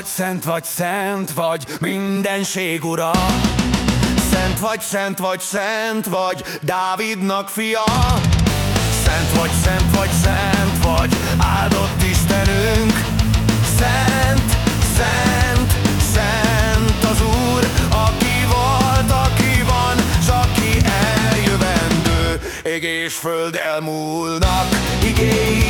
Vagy, szent vagy, szent vagy, mindenség ura. Szent vagy, szent vagy, szent vagy, Dávidnak fia. Szent vagy, szent vagy, szent vagy, áldott Istenünk. Szent, szent, szent az Úr, aki volt, aki van, s aki eljövendő. Ég és föld elmúlnak, igéid